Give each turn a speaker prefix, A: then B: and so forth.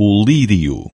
A: o lírio.